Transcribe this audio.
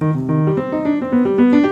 Música